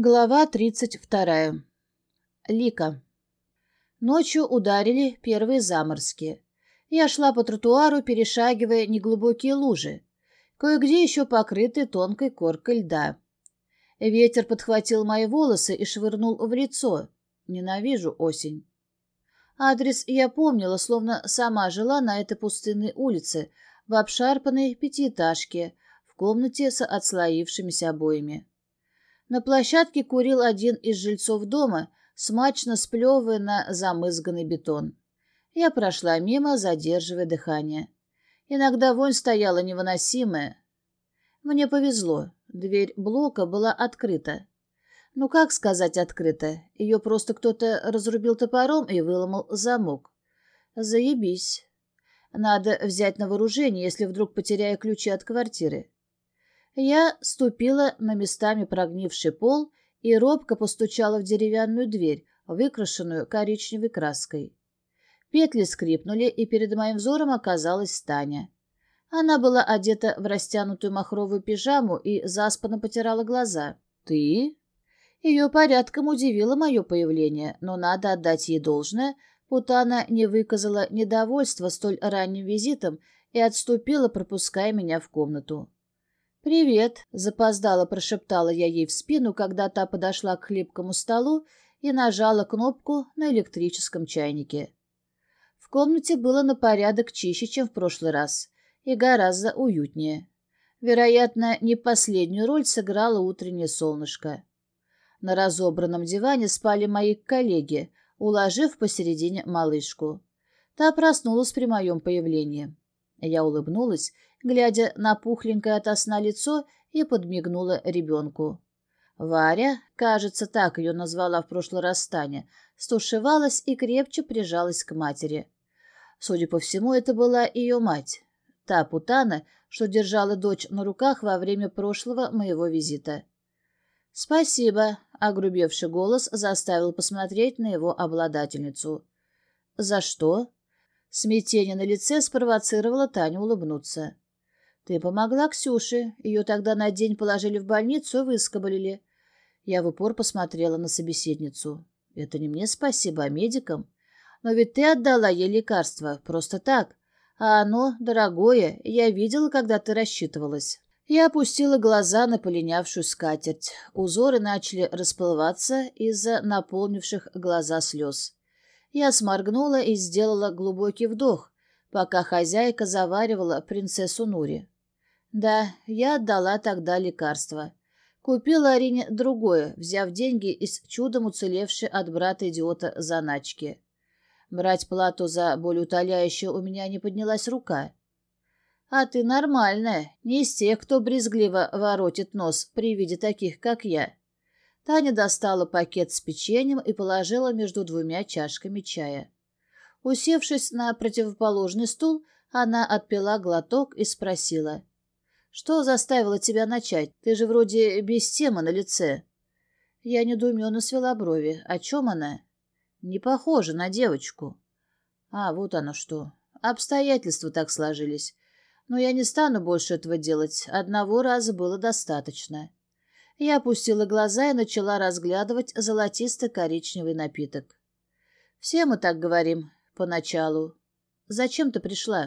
Глава тридцать вторая. Лика. Ночью ударили первые заморозки. Я шла по тротуару, перешагивая неглубокие лужи, кое-где еще покрытые тонкой коркой льда. Ветер подхватил мои волосы и швырнул в лицо. Ненавижу осень. Адрес я помнила, словно сама жила на этой пустынной улице, в обшарпанной пятиэтажке, в комнате с отслоившимися обоями. На площадке курил один из жильцов дома, смачно сплевывая на замызганный бетон. Я прошла мимо, задерживая дыхание. Иногда вонь стояла невыносимая. Мне повезло. Дверь блока была открыта. Ну, как сказать открыта? Ее просто кто-то разрубил топором и выломал замок. Заебись. Надо взять на вооружение, если вдруг потеряю ключи от квартиры. Я ступила на местами прогнивший пол и робко постучала в деревянную дверь, выкрашенную коричневой краской. Петли скрипнули, и перед моим взором оказалась Таня. Она была одета в растянутую махровую пижаму и заспанно потирала глаза. «Ты?» Ее порядком удивило мое появление, но надо отдать ей должное. Путана не выказала недовольства столь ранним визитом и отступила, пропуская меня в комнату. «Привет», — запоздало прошептала я ей в спину, когда та подошла к хлипкому столу и нажала кнопку на электрическом чайнике. В комнате было на порядок чище, чем в прошлый раз, и гораздо уютнее. Вероятно, не последнюю роль сыграло утреннее солнышко. На разобранном диване спали мои коллеги, уложив посередине малышку. Та проснулась при моем появлении. Я улыбнулась глядя на пухленькое ото сна лицо, и подмигнула ребенку. Варя, кажется, так ее назвала в прошлый раз Таня, стушевалась и крепче прижалась к матери. Судя по всему, это была ее мать, та путана, что держала дочь на руках во время прошлого моего визита. «Спасибо», — огрубевший голос заставил посмотреть на его обладательницу. «За что?» Смятение на лице спровоцировало Таню улыбнуться. Ты помогла Ксюше. Ее тогда на день положили в больницу и выскоболили. Я в упор посмотрела на собеседницу. Это не мне спасибо, а медикам. Но ведь ты отдала ей лекарство, просто так. А оно дорогое, я видела, когда ты рассчитывалась. Я опустила глаза на полинявшую скатерть. Узоры начали расплываться из-за наполнивших глаза слез. Я сморгнула и сделала глубокий вдох, пока хозяйка заваривала принцессу Нури. Да, я отдала тогда лекарство. Купила Арине другое, взяв деньги из чудом уцелевшей от брата-идиота заначки. Брать плату за болеутоляющее у меня не поднялась рука. А ты нормальная, не из тех, кто брезгливо воротит нос при виде таких, как я. Таня достала пакет с печеньем и положила между двумя чашками чая. Усевшись на противоположный стул, она отпила глоток и спросила. Что заставило тебя начать? Ты же вроде без темы на лице. Я недоуменно свела брови. О чем она? Не похожа на девочку. А, вот оно что. Обстоятельства так сложились. Но я не стану больше этого делать. Одного раза было достаточно. Я опустила глаза и начала разглядывать золотисто-коричневый напиток. Все мы так говорим поначалу. Зачем ты пришла?